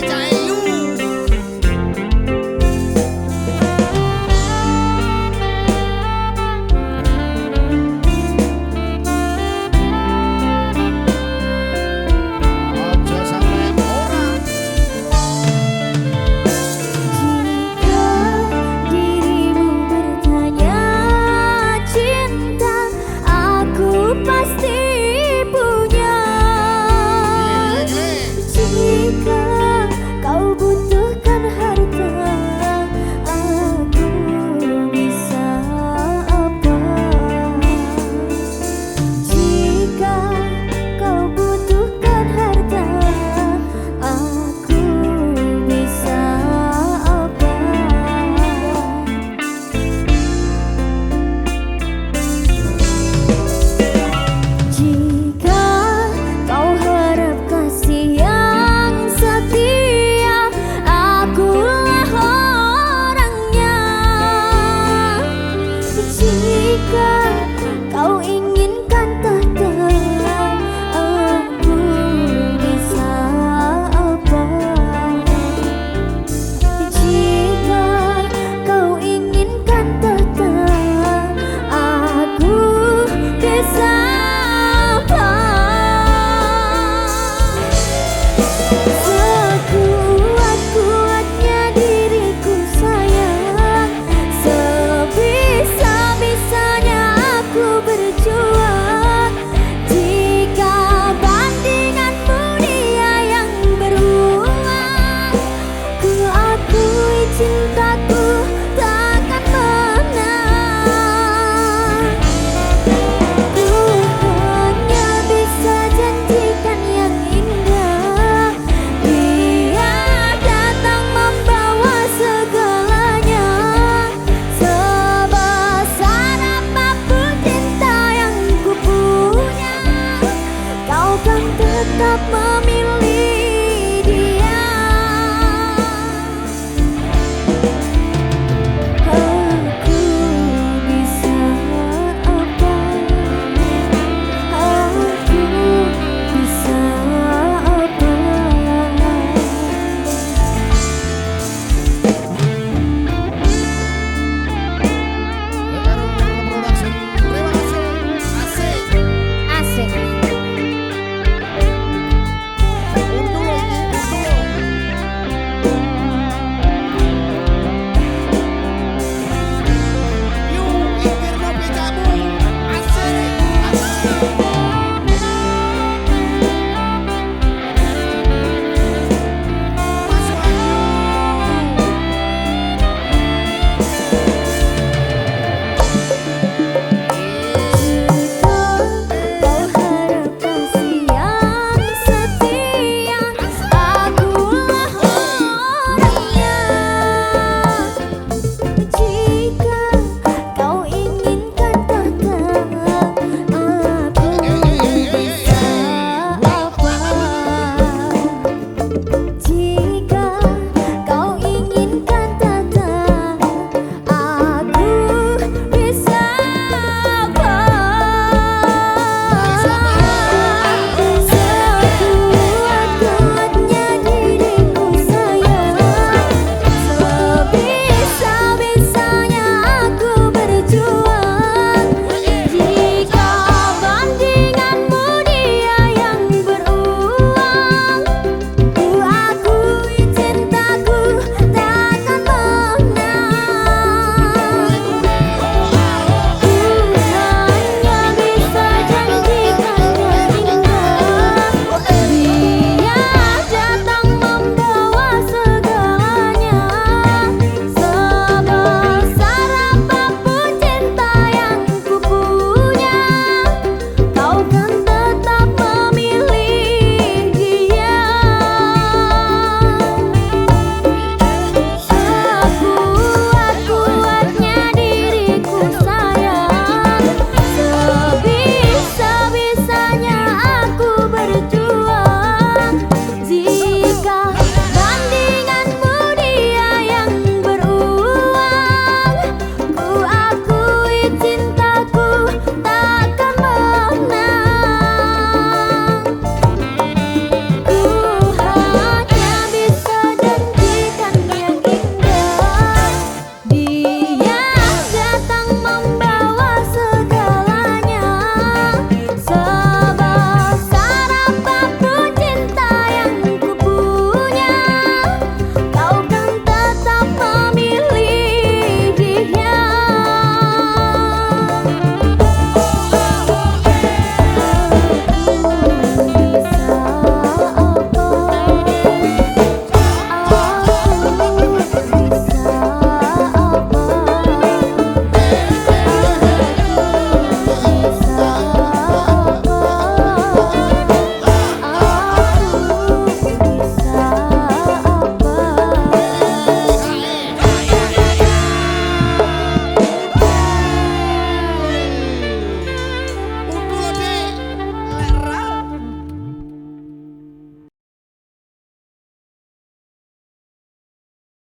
time.